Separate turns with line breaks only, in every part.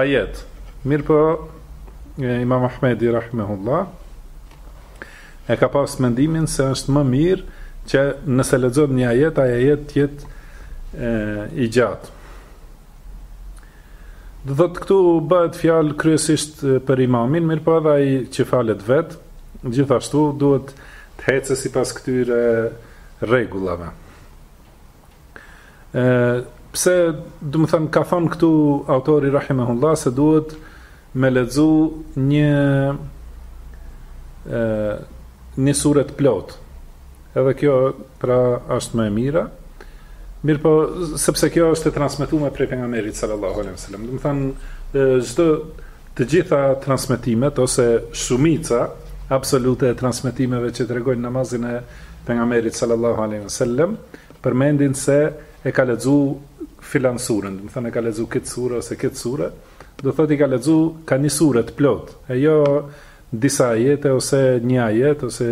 ajet. Mirëpo Imam Ahmedi rahimehullah e ka pas mendimin se është më mirë që nëse lexon një ajet, ai ajet të jetë i gjatë. Do të thotë këtu bëhet fjalë kryesisht për imamin, mirëpo edhe ai që falet vet, gjithashtu duhet të ecë sipas këtyre rregullave. Ë pse, do të thënë ka thënë këtu autori rahimahullah se duhet me lexu një ë një sure të plotë. Edhe kjo pra është më e mira. Mirëpo, sepse kjo është e transmetume prej pejgamberit sallallahu alaihi wasallam. Domethënë çdo Të gjitha transmetimet ose shumica absolute e transmetimeve që tregojnë namazin e Pejgamberit sallallahu alejhi ve sellem përmendin se e ka lexu filan surën, domethënë e ka lexu këtë surë ose këtë surë, do thotë i ka lexu ka një surë të plotë, e jo disa ajete ose një ajet ose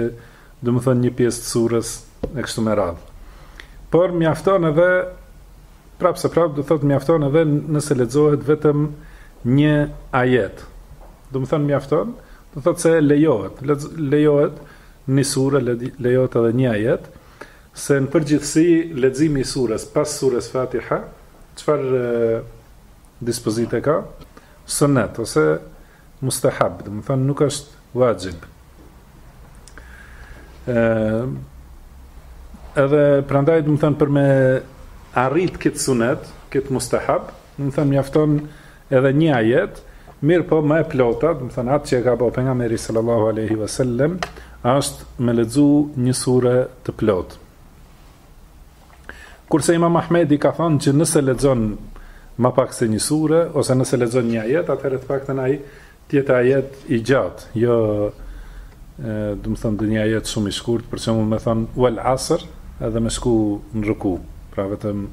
domethënë një pjesë të surës e kështu me radhë. Por mjafton edhe Prapëseprapë do thotë mjafton edhe nëse lexohet vetëm një ajet. Domethënë mjafton, do thotë se lejohet, lejohet një sure, lejohet edhe një ajet, se në përgjithësi leximi i sures pas sures Fatiha, çfarë dispozite ka? Sunnet ose mustahab, domethënë nuk është wajib. Ë edhe prandaj domethënë për me arrit këtë sunet, këtë mustahab, domethënë mjafton edhe një ajet, mirëpo më e plota, domethënë atë që e ka bo pejgamberi sallallahu alaihi wasallam, është me lexu një sure të plotë. Kurse Imam Ahmedi ka thënë që nëse lexon më pak se një sure ose nëse lexon një ajet, atëherë të paktën ai të jetë ajet i gjatë, jo domethënë një ajet shumë i shkurt, për shembull me thënë wal asr, edhe me shku në ruku, pra vetëm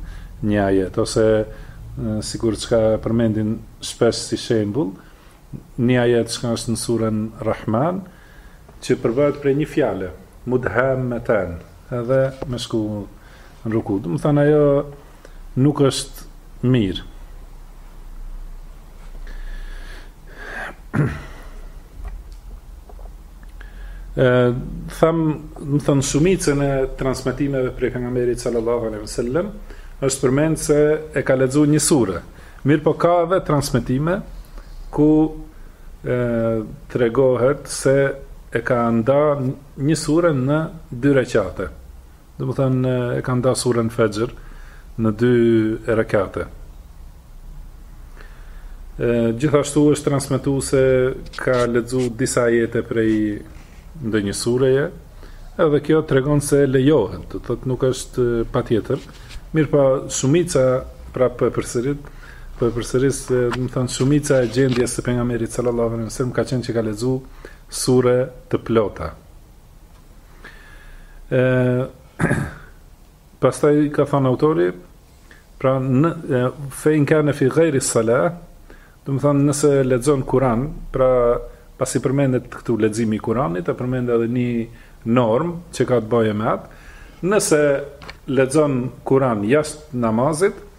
një ajet ose sikur çka përmendin shpesh si shembull, një ajet që është në surën Rahman, që përbëhet prej një fjale, mudhammatan, edhe me shku në ruku. Domethënë ajo nuk është mirë. Ë thamë, domethënë shumicën e transmetimeve prej pejgamberit sallallahu alaihi wasallam është përmend se e ka lexu një sure. Mirëpo ka edhe transmetime ku tregohet se e ka nda një sure në dy rekate. Domethënë, e ka nda suren Fexhr në dy rekate. Gjithashtu është transmitu se ka lexu disa ajete prej ndonjë sureje, edhe kjo tregon se lejohet, do të thotë nuk është patjetër, mirëpo, shumica pra po e përsëris, Po e përsëris, domethënë shumica e gjendjes së Pejgamberit sallallahu alejhi ve sellem ka qenë që ka lexu sure të plota. Ë Pastaj ka thënë autori, pra në fein kanë fi ghairi sala, domethënë nëse lexon Kur'an, pra pasi përmendet këtu leximi i Kur'anit, e përmend edhe një normë që ka të bëjë me atë. Nëse lexon Kur'an jashtë namazit,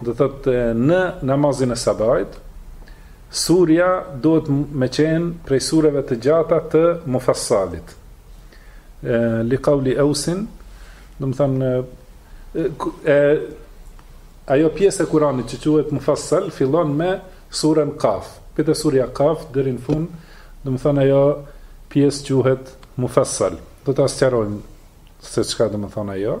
Do thotë në namazin e sabahit, surja duhet me qenë prej sureve të gjata të mufassalit. Li kauli Eusin, domethënë, e, ajo pjesë e kuranit që quhet mufassal, fillon me surën kaf. Prej te surja kaf, deri n'fund, domethënë ajo pjesë quhet mufassal. Do ta sqarojmë se çka domethënë ajo.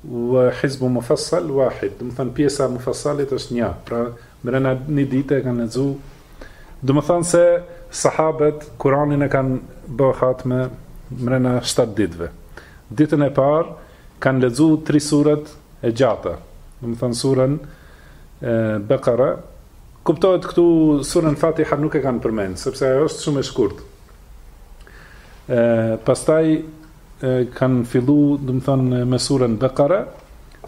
Wa hizbu mufassal wahid, domethënë pjesa e mufassalit është një, pra mrena një dite e kanë lexu, domethënë se sahabët Kur'anin e kanë bë hatme mrena 7 ditëve. Ditën e parë kanë lexu tri suret e gjata, domethënë surën Bekara, kuptohet këtu surën Fatiha nuk e kanë përmend, sepse ajo është shumë e shkurtë. Ë pastaj kanë fillu, domethënë me surën Bekare,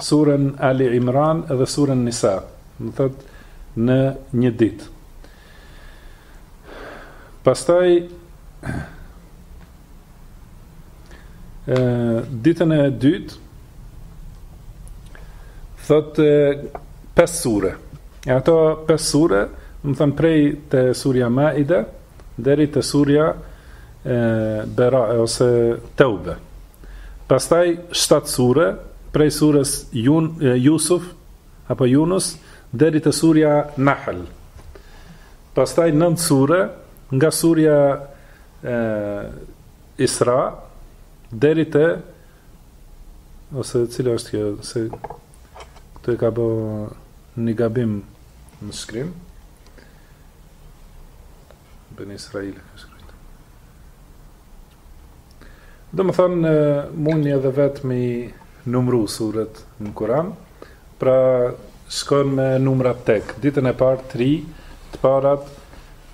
surën Ali Imran dhe surën Nisa, domethënë në një ditë. Pastaj ë ditën e dytë thotë pesë sure. E ato pesë sure, domethënë prej te surja Maida, Deri te surja ë Berae ose Teube. Pastaj shtatë sure, prej sures Jun, Jusuf apo Yunus deri te surja Nahl. Pastaj nëntë sure nga surja ë Isra deri te ose cila është kjo se këtu e ka bë një gabim në shkrim. Ben Israel e ka shkruajt. Domethënë, mund edhe vetë me i numru suret në Kuran, pra shkon me numrat tek, ditën e partë tri, të parat,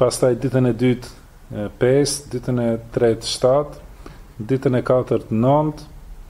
pastaj ditën e dytë pesë, ditën e tretë shtatë, ditën e katërt nëntë,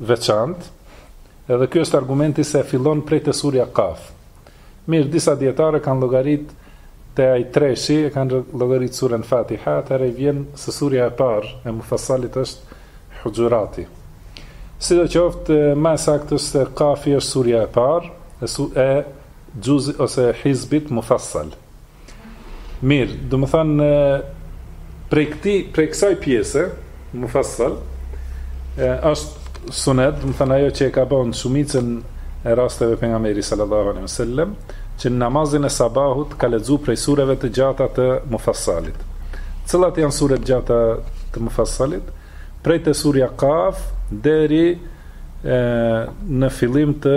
veçantë, edhe ky është argumenti se fillon prej te surja Kaf. Mirë, disa dijetarë e kanë llogarit te ai treshi, e kanë llogarit suren Fatiha, atëherë i vjen se surja e parë e Mufassalit është Huxhurati. Sidoqoftë, më e saktë është se Kafi është surja e parë e, su, e xhuzi ose hizbit Mufassal. Mirë, domethënë, prej, këti, prej kësaj pjese, Mufassal, është sunet, domethënë, ajo që e ka bënë shumicën e rasteve pejgamberi sallallahu alaihi wasallam që në namazin e sabahut ka lexuar prej sureve të gjata të Mufassalit. Cilat janë suret e gjata të Mufassalit? Prej te surja Kaf deri e, në fillim të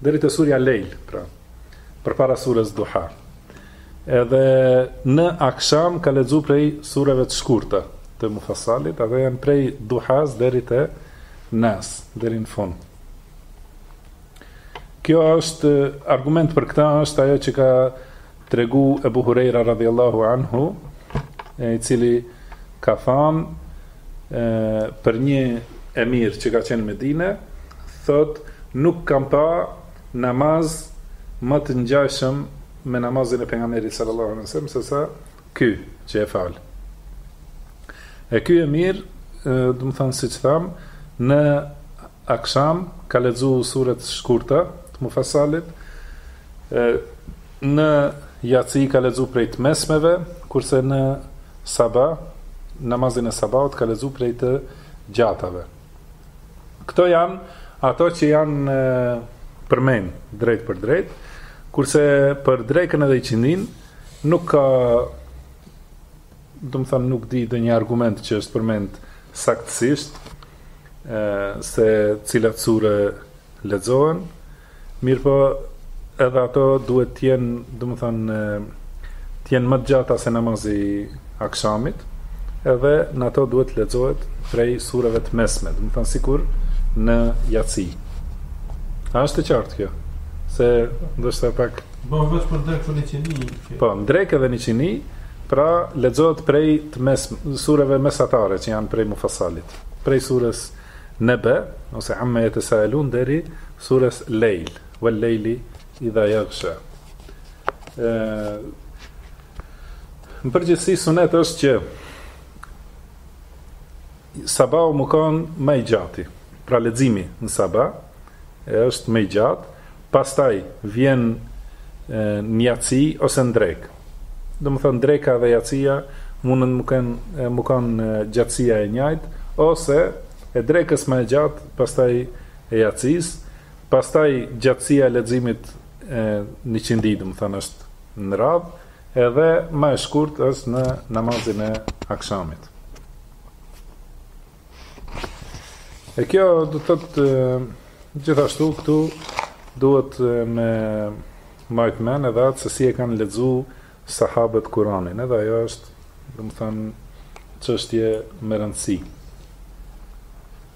deri te surja Lejl, pra, përpara sures Duha. Edhe në Aksham ka lexuar prej sureve të shkurta të Mufassalit, ato janë prej Duhas deri te Nas, deri në fund. Kjo është argument për këtë është ajo që ka tregu Ebu Hurejra radhiyallahu anhu, i cili ka thanë për një emir që ka qenë në Medinë, thotë nuk kam pa namaz më të ngjashëm me namazin e pejgamberit sallallahu alaihi wasallam se sa ky që e fal. E ky emir, domethënë siç thamë, në aksham ka lexuar suret e shkurta të Mufassalit, Në jaci ka lexu prej të mesmeve, kurse në sabah, namazin e sabahut, ka lexu prej të gjatave. Këto janë ato që janë përmend drejtpërdrejt, kurse për drekën edhe iqindinë nuk ka Domethënë nuk di ndonjë argument që është përmend saktësisht se cilat sure lexohen, mirëpo edhe ato duhet të jenë, domethënë të jenë më të gjata se namazi i akshamit, edhe në ato duhet të lexohet prej sureve të mesme, domethënë sikur në jaci. A është e qartë kjo? Se ndoshta pak
Po vetë për drekë dhe në iqindi.
Po, drekë edhe në iqindi, pra lexohet prej të mes sureve mesatare që janë prej mufasalit. Prej sures Nebe, ose Amme jetesaelun, deri sures Lejl, vel lejli idha jagsha. Në përgjithësi, sunet është që Sabahu me kon ma i gjati. Pra leximi në sabah është më i gjatë, pastaj vjen në jaci ose në drekë. Domethënë dreka dhe jacia mundën me kon gjatësia e njajtë ose e drekës ma e gjatë, pastaj e jacisë, pastaj gjatësia e leximit në iqindi, domethënë është në radhë, edhe ma e shkurtë është në namazin e akshamit. E kjo do të thotë gjithashtu këtu duhet me majt men edhe atë se si e kanë lexu sahabët Kur'anin. Edhe ajo është, domethënë, çështje me rëndësi.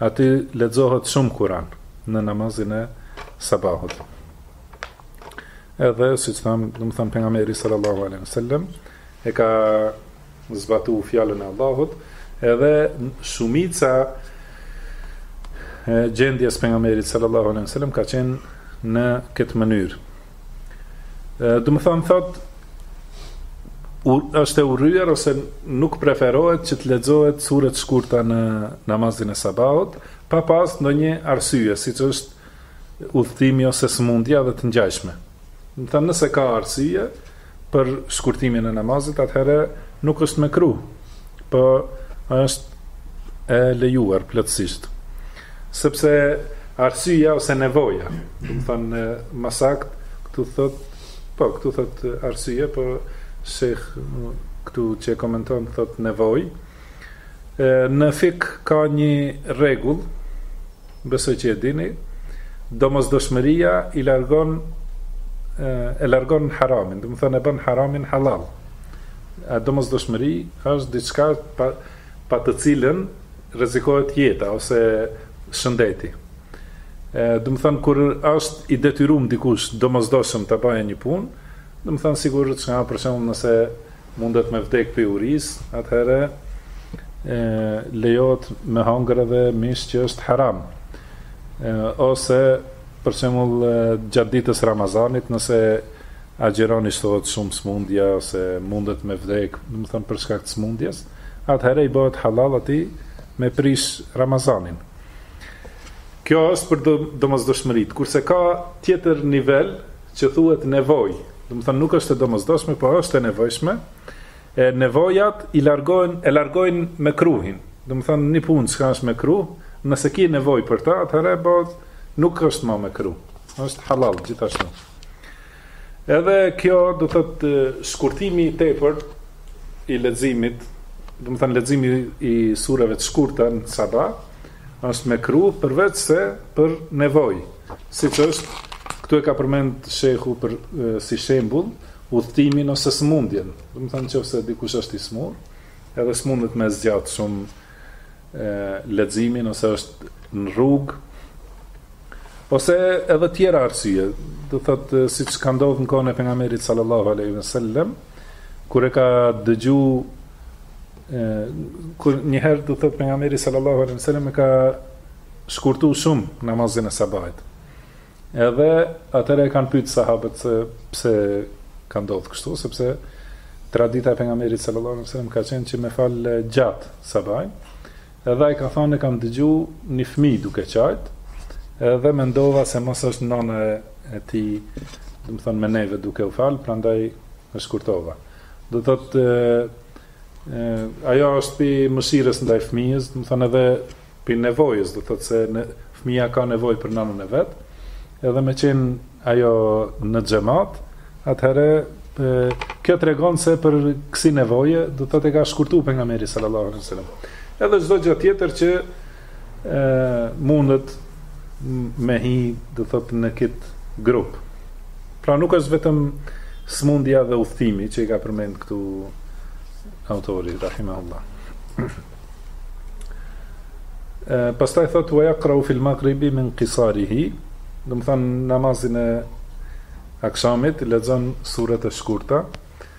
Aty lexohet shumë Kur'an në namazin e sabahut. Edhe siç thamë, domethënë pejgamberi sallallahu alaihi wasallam e ka zbatu fjalën e Allahut, edhe shumica e gjendjes pejgamberit sallallahu alaihi wasallam ka qenë në këtë mënyrë. Domethënë, thotë, është e urryer ose nuk preferohet që të lexohet suret e shkurta në namazin e sabahut, pa pas ndonjë arsye, siç është udhëtimi ose sëmundja dhe të ngjashme. Domethënë nëse ka arsye, Për shkurtimin e namazit atëherë nuk është mekruh, po është e lejuar plotësisht. Sepse arsyeja ose nevoja, domethënë ma saktë, këtu thotë, po këtu thotë arsye, po sheh këtu që e komenton thotë nevojë, Në fikh ka një rregull, besoj që e dini, domosdoshmëria i largon e largon haramin, domethënë e bën haramin halal. A domosdoshmëri është diçka pa, pa të cilën rrezikohet jeta ose shëndeti. Ë, domethënë kur është i detyrum dikush domosdoshëm ta bajë një punë, domethënë sigurisht që për shembull nëse Mundet me vdek prej urisë, atëherë lejohet me hangër edhe mish që është haram. Ose për shembull gjatë ditës Ramazanit, nëse agjëron i shtohet shumë smundja ose mundet me vdek, domethënë për shkak të smundjes, atëherë i bëhet halal atij me prish Ramazanin. Kjo është për domosdoshmëritë, kurse ka tjetër nivel që thuhet nevojë, domethënë nuk është e domosdoshme, por është e nevojshme, e nevojat e largojnë, e largojnë mekruhin. Domethënë një punë që është mekruh, nëse ke nevojë për ta, atëherë bëhet nuk është më mekruh. Është halal gjithashtu. Edhe kjo do thotë shkurtimi i tepërt i leximit, domethënë leximi i sureve të shkurta në sabah, Është mekruh përveç se për nevojë, siç është, këtu e ka përmend shejhu për si shembull udhëtimin ose sëmundjen. Domethënë qoftëse dikush është i smur, edhe smundet me zgjat shumë e, leximin ose është në rrugë ose edhe tjera arsye. Do thotë siç ka ndodh në kohën e pejgamberit sallallahu alaihi wasallam, kur e ka dëgju Kur një herë do thot pejgamberi sallallahu alaihi wasallam e ka shkurtu shumë namazin e sabahit. Edhe atëherë e kanë pytë sahabët se pse ka ndodhë kështu, sepse tradita e pejgamberit sallallahu alaihi wasallam ka qenë që me falë gjatë sabahin, edhe ai ka thënë kam dëgju një fëmi duke qajt, edhe mendova se mos është nëna e, e tij, domethënë me neve duke u falë, prandaj e shkurtova. Do thotë, Ajo është pi mëshirës ndaj fëmijës, domethënë edhe pi nevojës, do të thotë se fëmija ka nevojë për nanën e vet. Edhe me qen ajo në xhemat, atëherë kjo tregon se për kësi nevoje, do të thotë e ka shkurtu pejgamberi sallallahu alaihi wasallam. Edhe çdo gjë tjetër që mundet me hi do thot në kit grup. Pra nuk është vetëm smundja dhe udhëtimi që i ka përmend këtu autori rahimahullah. Ë pastaj thot wa yaqra fi al-maghribi min qisarihi, domethënë namazin e akshamit lexon sure të shkurta.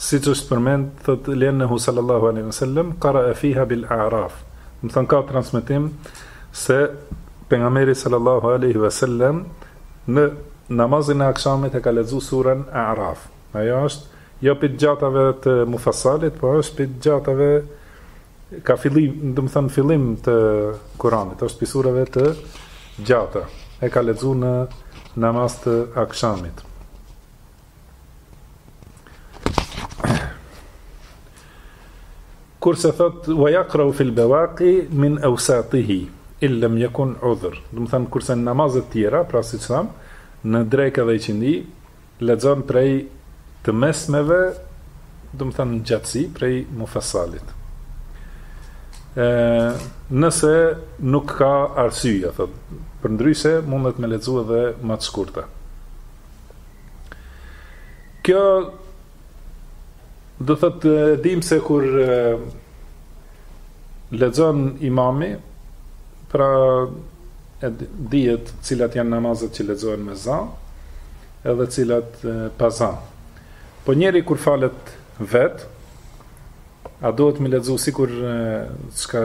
Siç është përmend, thotë, Li'ennehu sallallahu alejhi ve sellem qara'a fiha bil-A'raf. Domethënë ka transmetim se pejgamberi sallallahu alejhi ve sellem në namazin e akshamit e ka lexu suren A'raf. Ajo është jo pi t'gjatave të Mufassalit, por është pi t'gjatave ka fillim, domethënë fillim të Kuranit, është pi sureve të gjata. E ka lexu në namaz të akshamit. Kurse thot wa yaqra fi al-bawaqi min awsatihi in lam yakun udhr. Domethënë kurse në namazet e tjera, pra siç tham, në drekë dhe iqindi lexon prej të mesmeve, domethënë në gjatësi prej mufassalit. Ë nëse nuk ka arsye, thot, përndryshe mundet me lexu edhe ma të shkurtë. Kjo do të thotë e dim se kur lexon imami pra e dihet cilat janë namazet që lexohen me za edhe cilat pa za. Po njeriu kur falet vet a duhet me lexu sikur çka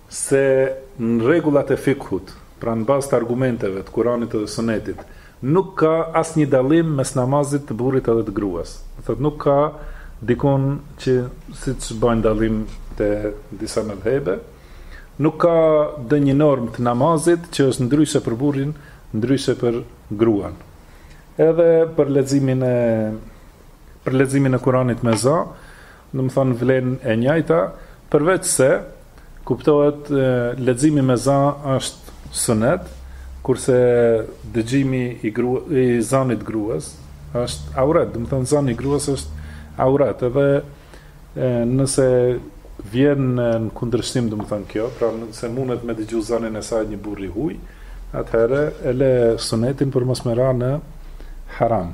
se në rregullat e fikhut, pra në bazë të argumenteve të Kuranit edhe Sunetit, nuk ka asnjë dallim mes namazit të burrit edhe të gruas. Do thotë nuk ka dikon që siç bëjnë dallim te disa medhhebe, nuk ka ndonjë normë të namazit që është ndryshe për burrin, ndryshe për gruan. Edhe për leximin e për leximin e Kuranit me za, Domethënë vlen e njëjta, përveç se, kuptohet, leximi me za është sunet, kurse dëgjimi i i zanit gruas është auret, domethënë zani i gruas është auret, edhe nëse vjen në kundërshtim domethënë kjo, pra nëse mundet me dëgju zanin e saj një burrë i huaj, atëherë e le sunetin për mos me ra në haram.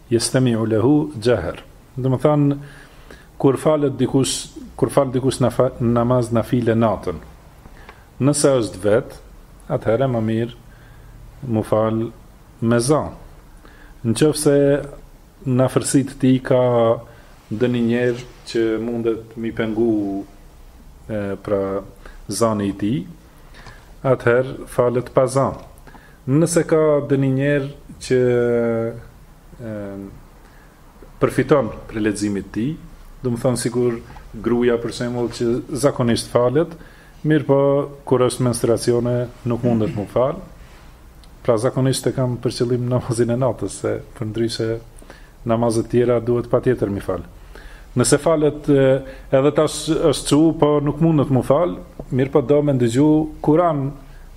Jestemi'u lehu xhehr. Domethanë kur falet dikush, kur fal dikush namaz nafile natën. Nëse është vet, atëherë më mirë mu fal me za. Në qofë se në fërsit ti ka ndë një njerë që mundet mi pengu e, pra zani i tij, atëherë falet pa za. Nëse ka ndonjë njeri që përfiton prej leximit tij, domethonë sikur gruja për shembull që zakonisht falet, mirëpo kur është me menstruacione nuk mundet mu fal. Pra zakonisht e kam për qëllim namazin e natës, se përndryshe namazet tjera duhet patjetër mi fal. Nëse falet edhe tash është çu, po nuk mundet mu fal, mirëpo do me ndëgju Kuran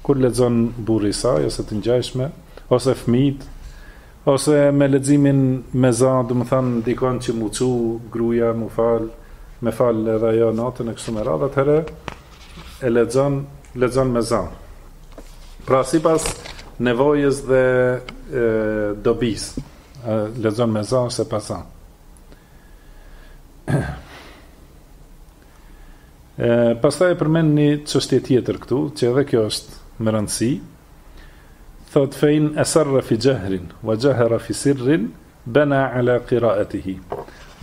Kur lexon burri i saj ose të ngjajshme ose fëmijët ose me leximin me za domethanë ndikon që mu çu gruaja mu fal me fal edhe ajo natën e kështu me radhë atëherë e lexon lexon me za pra sipas nevojës dhe e, dobisë lexon me za ose pa za Pastaj e përmend një çështje tjetër këtu, që edhe kjo është me rëndësi, thotë fe in eserra fi xhehrin, ev xhehera fi sirrin, bena ala kiraetihi.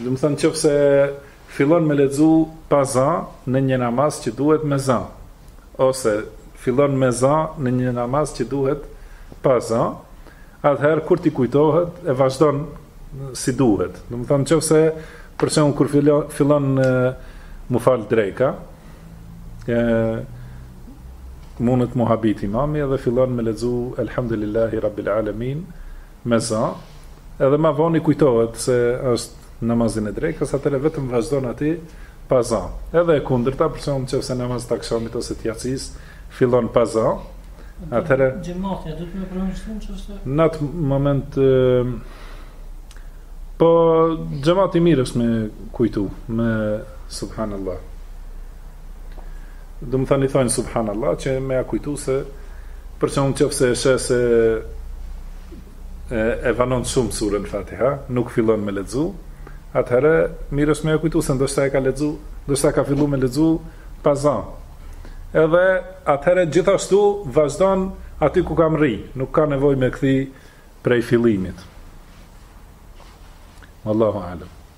Domethënë qoftë se fillon me lexu pa za në një namaz që duhet me za, ose fillon me za në një namaz që duhet pa za, Atëherë kur t'i kujtohet e vazhdon si duhet. Domethënë qoftë se për shembull kur fillon fillon m'u fal dreka, e mundet m'u habit imami edhe fillon me lexu elhamdulillahi rabbil alamin me za, edhe ma von i kujtohet se është namazi i drekës, atëherë vetëm vazhdon aty pa za. Edhe e kundërta, për shembull qoftë se namaz të akshamit ose të jacisë, fillon pa za, atëherë...
Xhemati a duhet me përmirësu në qoftë se?
Në atë moment... Po, xhemati mirë është me ja kujtu, me subhanallah. Domethënë i thonë subhanallah, që me ja kujtu se, për shembull qoftë se e sheh se e vanon shumë suren Fatiha, nuk fillon me lexu, atëherë mirë është me e kujtu se ndoshta e ka lexu, ndoshta ka fillu me lexu pa za. Edhe atëherë gjithashtu vazhdon aty ku ka mrri, nuk ka nevojë me u kthy prej fillimit. Allahu alem.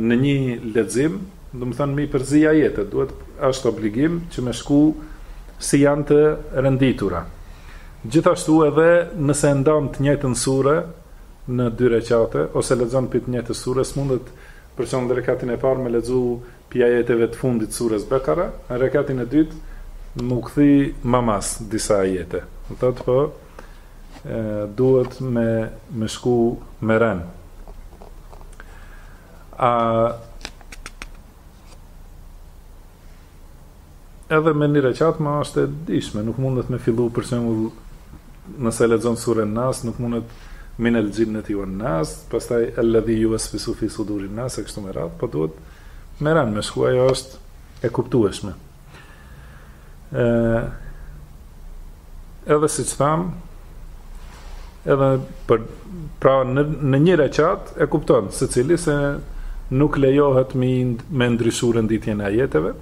në nji lexim domethënë m'i përzi ajete duhet është obligim që me shku si janë të renditura gjithashtu edhe nëse e ndan të njëjtën sure në dy rekate ose lexon pi të njëjtës sure s'mundet për shembull në rekatin e parë me lexu pi ajeteve të fundit të sures Bekare në rekatin e dytë m'u kthy ma mas disa ajete do të thotë po duhet me me shku me rend, a edhe në një reqat ma është e dishme nuk mundet me fillu për shembull nëse e lexon surën Nas, nuk mundet min el jinnati wan nas, pastaj alladhi yuwaswisu fi sudurin nas, e kështu me radhë, po duhet me rend me shku, ajo është e kuptueshme. Ë edhe siç thamë, edhe pra në në një rekat e kupton se cili se nuk lejohet me me ndryshu renditjen e ajeteve,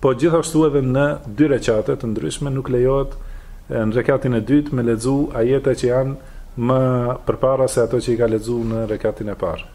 po gjithashtu edhe në dy rekate të ndryshme nuk lejohet në rekatin e dytë me lexu ajete që janë më përpara se ato që i ka lexu në rekatin e parë.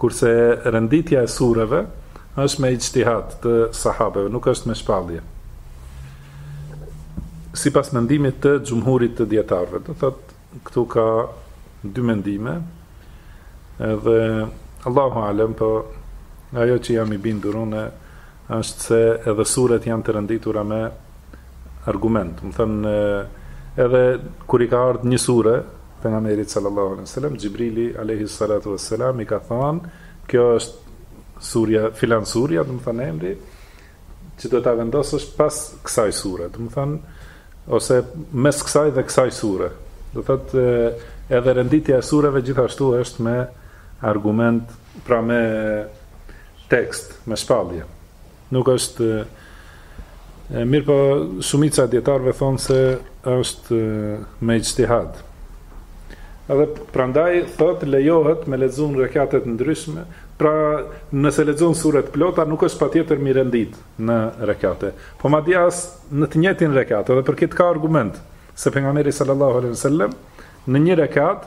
Kurse renditja e sureve është me ixhtihad të sahabeve, nuk është me shpallje. Sipas mendimit të xhumhurit të dijetarëve, do thotë këtu ka dy mendime. Edhe Allahu alem, po ajo që jam i bindur unë Është se edhe suret janë të renditura me argument. Domethënë, edhe kur i ka ardhë një sure, pejgamberit sallallahu alaihi sallam, Gjibrili alaihi salatu wa sallam i ka thënë, kjo është surja, filan surja, domethënë emri, që do të vendosësh pas kësaj sure, domethënë, ose mes kësaj dhe kësaj sure. Do thotë, edhe renditja e sureve gjithashtu është me argument Pra me tekst, me shpallje. Nuk është mirëpo shumica e dijetarëve thonë se është me ixhtihad. Edhe prandaj thot lejohet me lexuar rekate të ndryshme, pra nëse lexon sure të plota nuk është patjetër m'i rendit në rekate. Po madje as në të njëjtin rekat, edhe për këtë ka argument se pejgamberi sallallahu alaihi wasallam në një rekat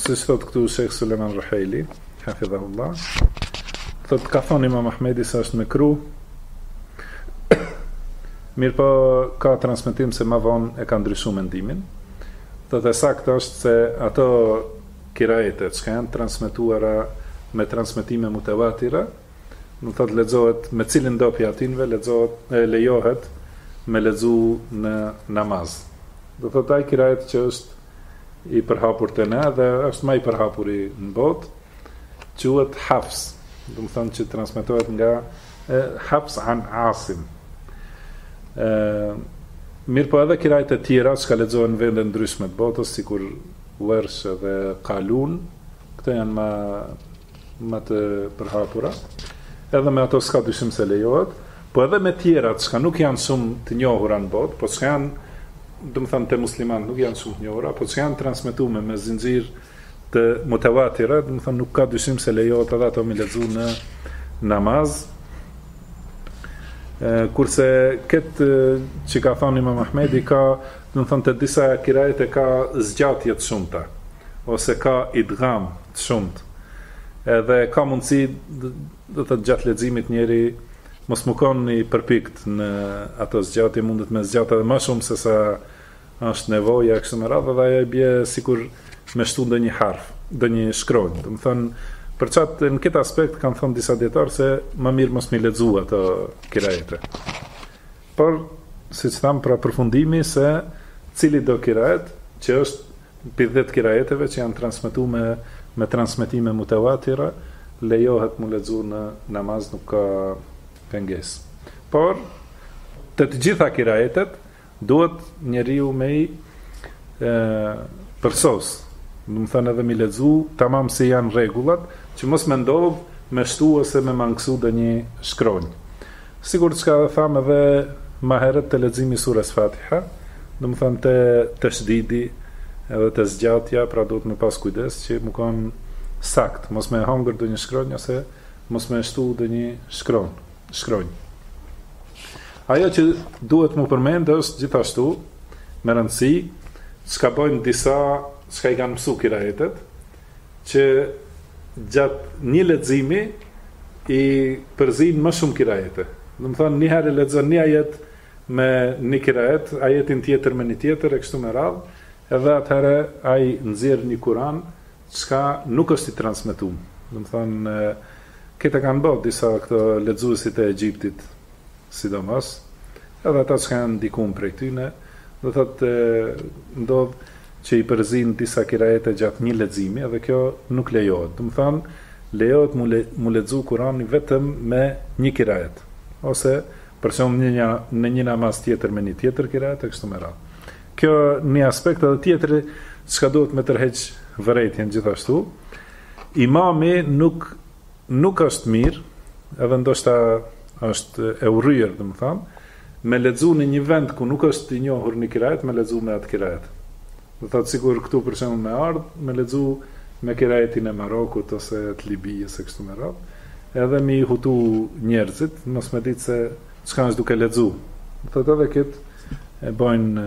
Siç thotë këtu Shejh Sulejman Ruhejli, hafidhahullah, thotë ka thonë Imam Ahmedi se është mekruh, mirëpo ka transmitim se ma vonë e ka ndryshu mendimin, dhe e saktë është se ato kirajete çka janë transmituara me transmitime mutewatira, do thot lexohet me cilin do prej atynve lexohet e lejohet me lexu në namaz. Do thot ai kirajet që është i përhapur te ne dhe është më i përhapuri në botë, quhet Hafs, domethanë që transmetohet nga e, Hafs an Asim. Ë mirëpo edhe kirajt e tjera çka lexohen në vende ndryshme të botës, sikur Wersh dhe Kalun, këto janë ma më të përhapura, edhe me ato s'ka dyshim se lejohet, po edhe me tjerat, çka nuk janë shumë të njohura në botë, po çka janë, domethanë, te muslimanët, nuk janë shumë të njohura, po çka janë transmitume me zinxhirë të mutawatira, domethanë, nuk ka dyshim se lejohet edhe ato me lexu në namaz, kurse këtë që ka thonë Imam Ahmedi ka, domethanë, te disa kirajete ka zgjatje të shumta, ose ka idgam, Të shumtë. Edhe ka mundësi, do të thotë gjatë leximit njeri mos me kon i përpikt në ato zgjatje, mundet me zgjat edhe më shumë se sa është nevoja e kështu me radhë dhe ajo i bje sikur me shtu ndonjë harf, ndonjë shkronjë. Domethënë, për qata në këtë aspekt kanë thënë disa dijetarë se më mirë mos m'i lexu ato kirajete. Por, siç thamë, pra përfundimi se cili do kiraet, që është prej dhjetë kiraeteve që janë transmetuar me me transmetime mutewatira, lejohet mu lexu në namaz, nuk ka pengesë. Por, te të gjitha kiraetet duhet njeriu me i përsos, domethënë edhe m'i lexu tamam si janë rregullat, që mos me ndodh me shtu ose me mangësu ndonjë shkronjë. Sikur çka thamë edhe ma herët te leximi i sures Fatiha, domethënë te teshdidi edhe te zgjatja, pra duhet me pas kujdes që mu kon saktë, mos me e hangër ndonjë shkronjë ose mos me e shtu ndonjë shkronjë, shkronjë. Ajo që duhet mu përmendë është gjithashtu me rëndësi, çka bojnë disa, çka i kanë mësu kiraetet, Që gjatë një leximi i përzinë më shumë kiraete. Domethënë, një herë e lexon një ajet me një kiraet, ajetin tjetër me një tjetër e kështu me radhë, edhe atëherë ai nxjerr një Kur'an çka nuk është i transmetum. Domethënë, këtë e kanë bo disa këto lexuesit e Egjiptit. sidomos edhe ata që janë ndikuar prej tyne, domethënë ndodh që i përzinë disa kiraete gjatë një leximi dhe kjo nuk lejohet. Domethënë lejohet mu, le, mu lexu Kurani vetëm me një kiraet ose për shembull një, një në një namaz tjetër me një tjetër kiraet e kështu me radhë. Kjo një aspekt edhe tjetri çka duhet me tërheq vërejtjen gjithashtu. Imami nuk Nuk është mirë, edhe ndoshta është e urryer, domethënë, me lexu në një vend ku nuk është i njohur një kiraet, me lexu me atë kiraet. Domethënë sikur këtu për shembull me ardh, me lexu me kiraetin e Marokut ose të Libisë e kështu me radhë, edhe me i hutu njerëzit, mos me ditë se çka është duke lexu. Domethënë edhe këtë e bëjnë